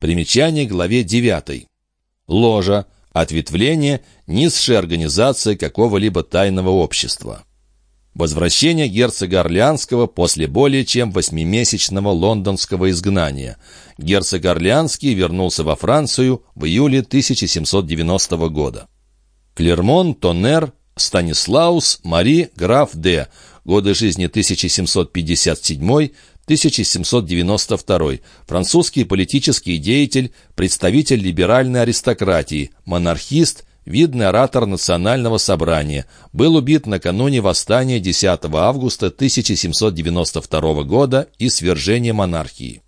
Примечание главе 9. Ложа. Ответвление низшей организации какого-либо тайного общества. Возвращение герцога Орлеанского после более чем восьмимесячного лондонского изгнания. Герцог Орлеанский вернулся во Францию в июле 1790 года. Клермон, Тоннер, Станислаус, Мари, граф Д. Годы жизни 1757-1792. Французский политический деятель, представитель либеральной аристократии, монархист, видный оратор Национального собрания, был убит накануне восстания 10 августа 1792 года и свержения монархии.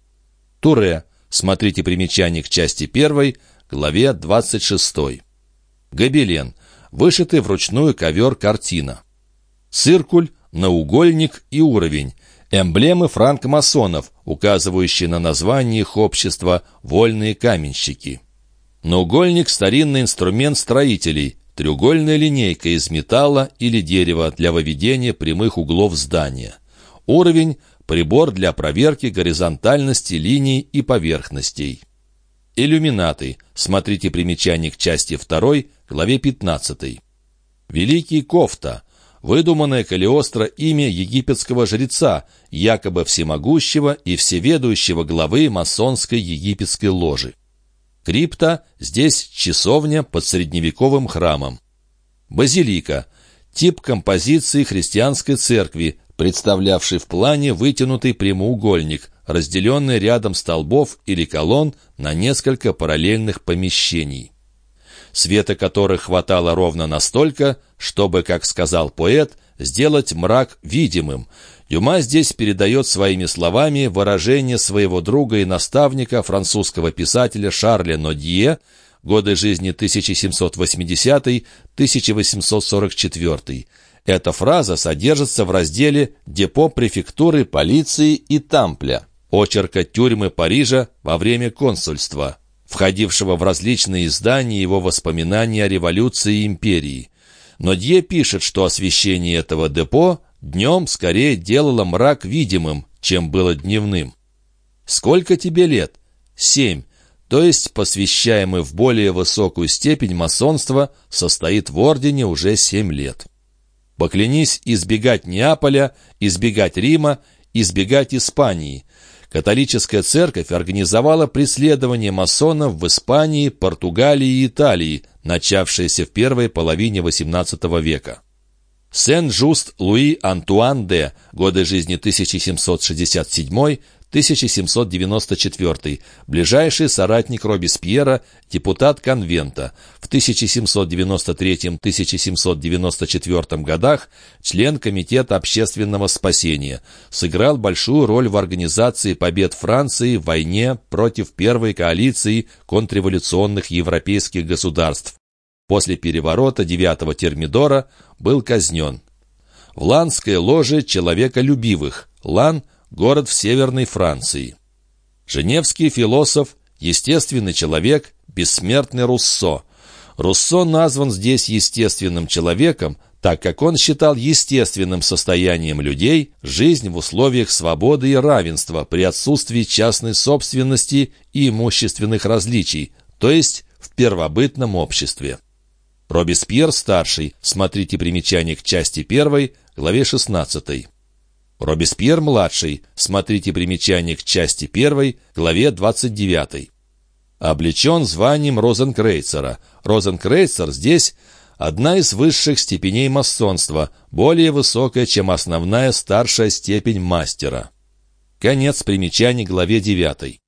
Туре. Смотрите примечание к части 1, главе 26. Гобелен. Вышитый вручную ковер-картина. Циркуль, наугольник и уровень. Эмблемы франкмасонов, указывающие на название их общества «Вольные каменщики». Наугольник – старинный инструмент строителей, треугольная линейка из металла или дерева для выведения прямых углов здания. Уровень – прибор для проверки горизонтальности линий и поверхностей. Иллюминаты. Смотрите примечание к части 2, главе 15. Великий кофта. Выдуманное Калиостро имя египетского жреца, якобы всемогущего и всеведущего главы масонской египетской ложи. Крипта – здесь часовня под средневековым храмом. Базилика – тип композиции христианской церкви, представлявший в плане вытянутый прямоугольник, разделенный рядом столбов или колонн на несколько параллельных помещений. Света которых хватало ровно настолько, чтобы, как сказал поэт, сделать мрак видимым, Дюма здесь передает своими словами выражение своего друга и наставника, французского писателя Шарля Нодье, годы жизни 1780-1844. Эта фраза содержится в разделе «Депо префектуры полиции и Тампля» очерка тюрьмы Парижа во время консульства, входившего в различные издания его воспоминаний о революции и империи. Нодье пишет, что освещение этого депо Днем скорее делало мрак видимым, чем было дневным. Сколько тебе лет? Семь. То есть посвящаемый в более высокую степень масонства состоит в ордене уже семь лет. Поклянись избегать Неаполя, избегать Рима, избегать Испании. Католическая церковь организовала преследование масонов в Испании, Португалии и Италии, начавшееся в первой половине XVIII века. Сен-Жуст Луи Антуан де, годы жизни 1767-1794, ближайший соратник Робеспьера, депутат конвента, в 1793-1794 годах член Комитета общественного спасения, сыграл большую роль в организации побед Франции в войне против первой коалиции контрреволюционных европейских государств, После переворота девятого термидора был казнен. В Ланской ложе человеколюбивых. Лан – город в Северной Франции. Женевский философ, естественный человек, бессмертный Руссо. Руссо назван здесь естественным человеком, так как он считал естественным состоянием людей жизнь в условиях свободы и равенства при отсутствии частной собственности и имущественных различий, то есть в первобытном обществе. Робеспьер-старший, смотрите примечание к части 1, главе 16. Робеспьер-младший, смотрите примечание к части 1, главе 29. Облечен званием Розенкрейцера. Розенкрейцер здесь одна из высших степеней масонства, более высокая, чем основная старшая степень мастера. Конец примечаний главе 9.